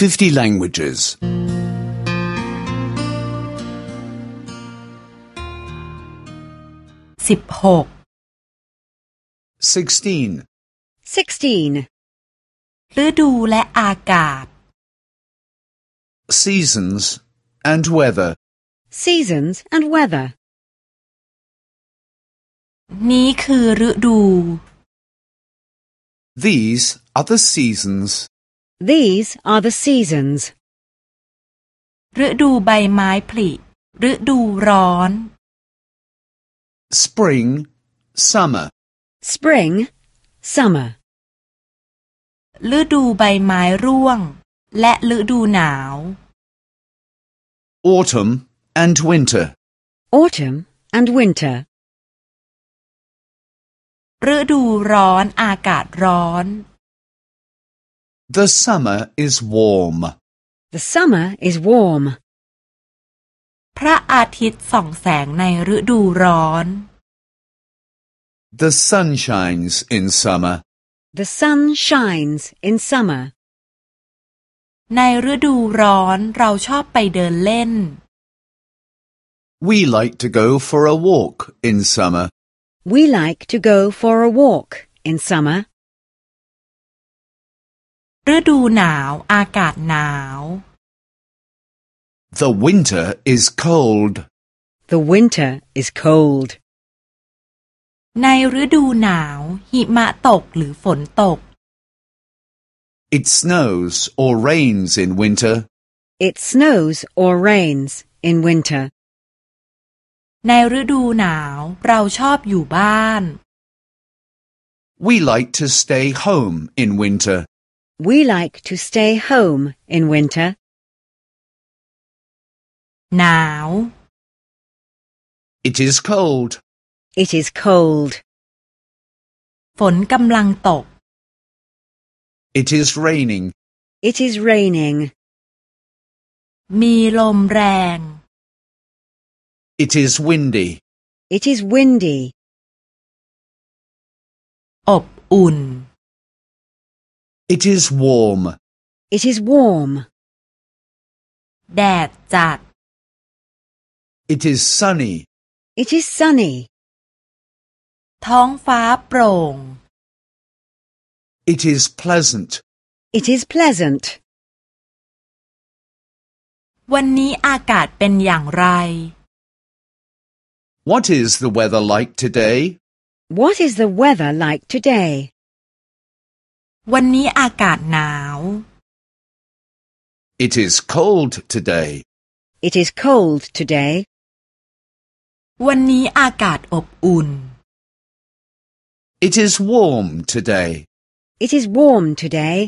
50 languages. สิบหก 16. 16. ฤดูและอากาศ Seasons and weather. Seasons and weather. นี้คือฤดู These are the seasons. These are the seasons. ฤดูใบไม้ผลิฤดูร้อน Spring, summer. Spring, summer. ฤดูใบไม้ร่วง และฤดูหนาว Autumn and winter. Autumn and winter. ฤดูร้อนอากาศร้อน The summer is warm. The summer is warm. พระอาทิตย์ส่องแสงในฤดูร้อน The sun shines in summer. The sun shines in summer. ในฤดูร้อนเราชอบไปเดินเล่น We like to go for a walk in summer. We like to go for a walk in summer. ฤดูหนาวอากาศหนาว The winter is cold. The winter is cold. ในฤดูหนาว หิมะตกหรือฝนตก It snows or rains in winter. It snows or rains in winter. ในฤดูหนาวเราชอบอยู่บ้าน We like to stay home in winter. We like to stay home in winter. หนาว It is cold. It is cold. ฝนกำลังตก It is raining. It is raining. มีลมแรง It is windy. It is windy. อบอุ่น It is warm. It is warm. แดดจัด It is sunny. It is sunny. ท้องฟ้าโปร่ง It is pleasant. It is pleasant. วันนี้อากาศเป็นอย่างไร What is the weather like today? What is the weather like today? วันนี้อากาศหนาว It is cold today. It is cold today. วันนี้อากาศอบอุ่น It is warm today. It is warm today.